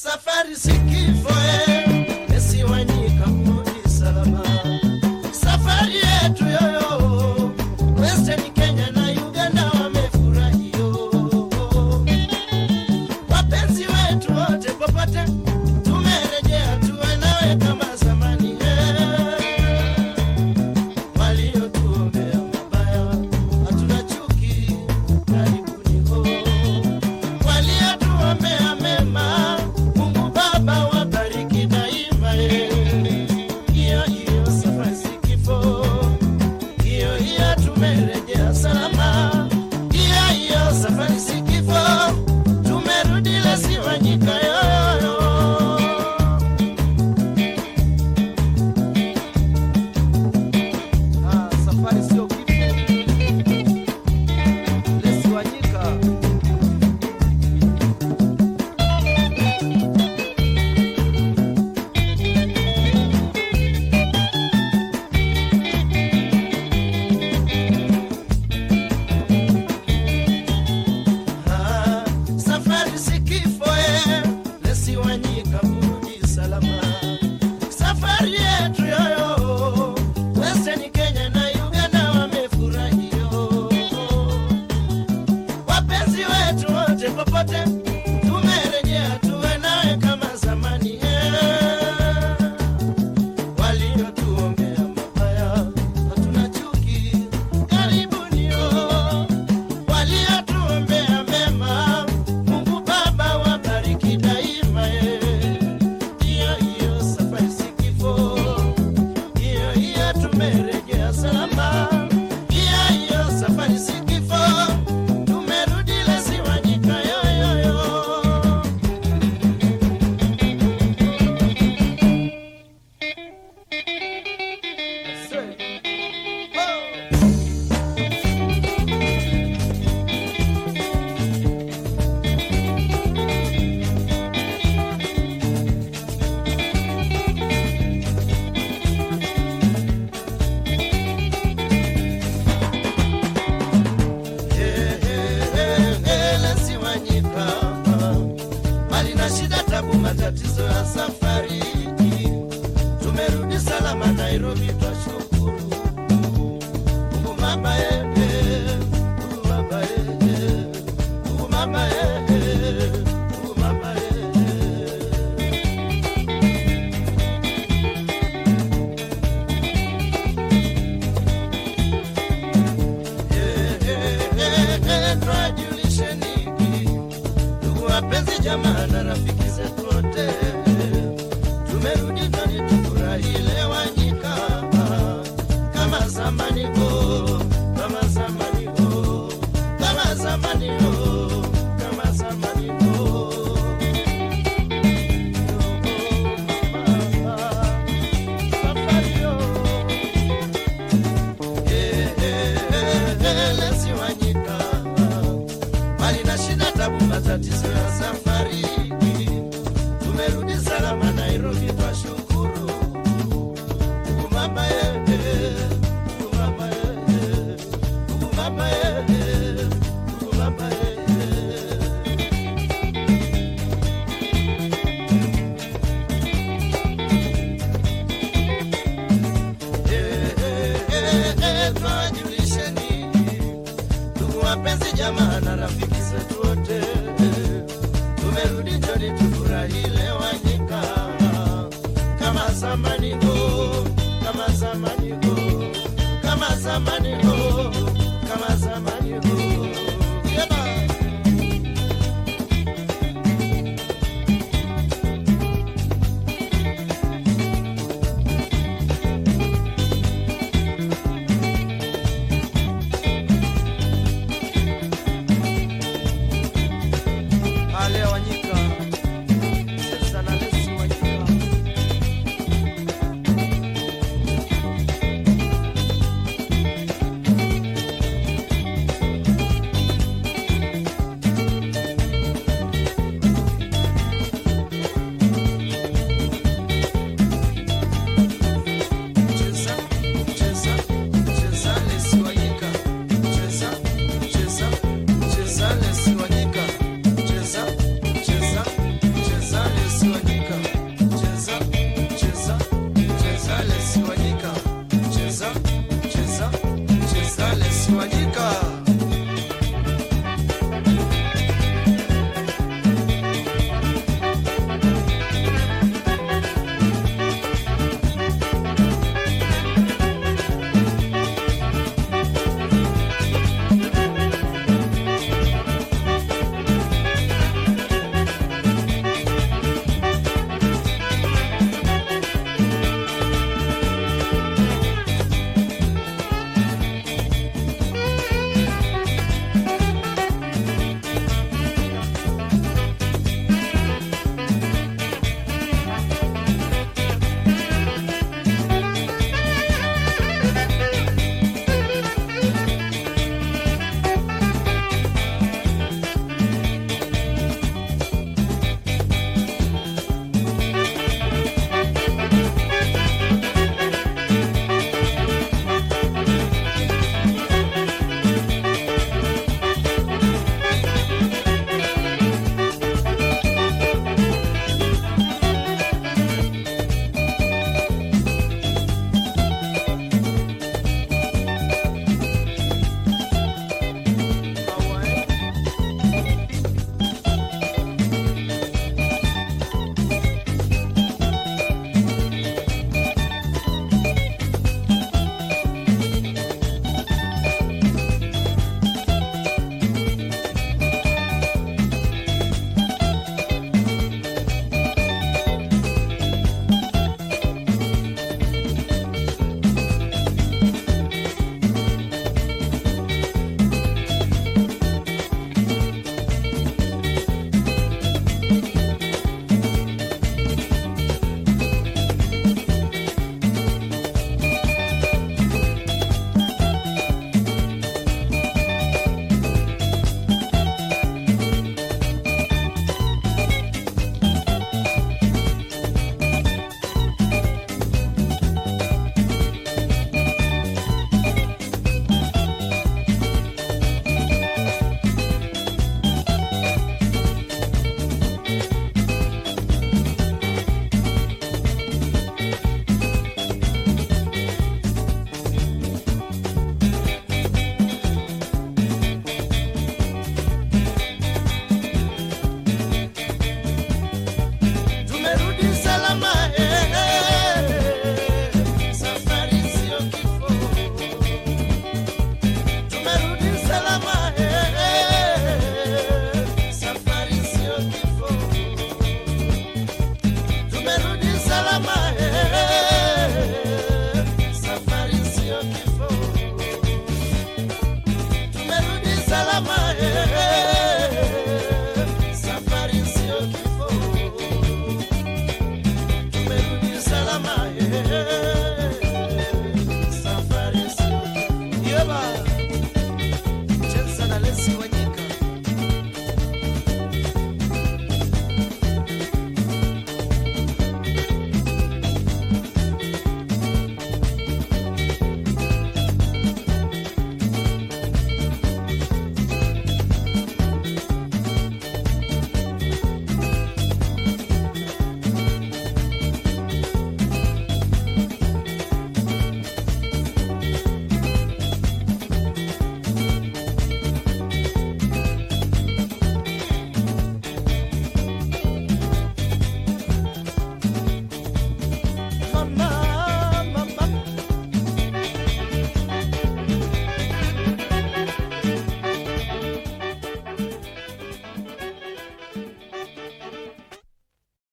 Safari que foi popote jamaa na rafiki. essa desgraça. kama samani go, kama samani go, kama zamani. Oh, oh, oh.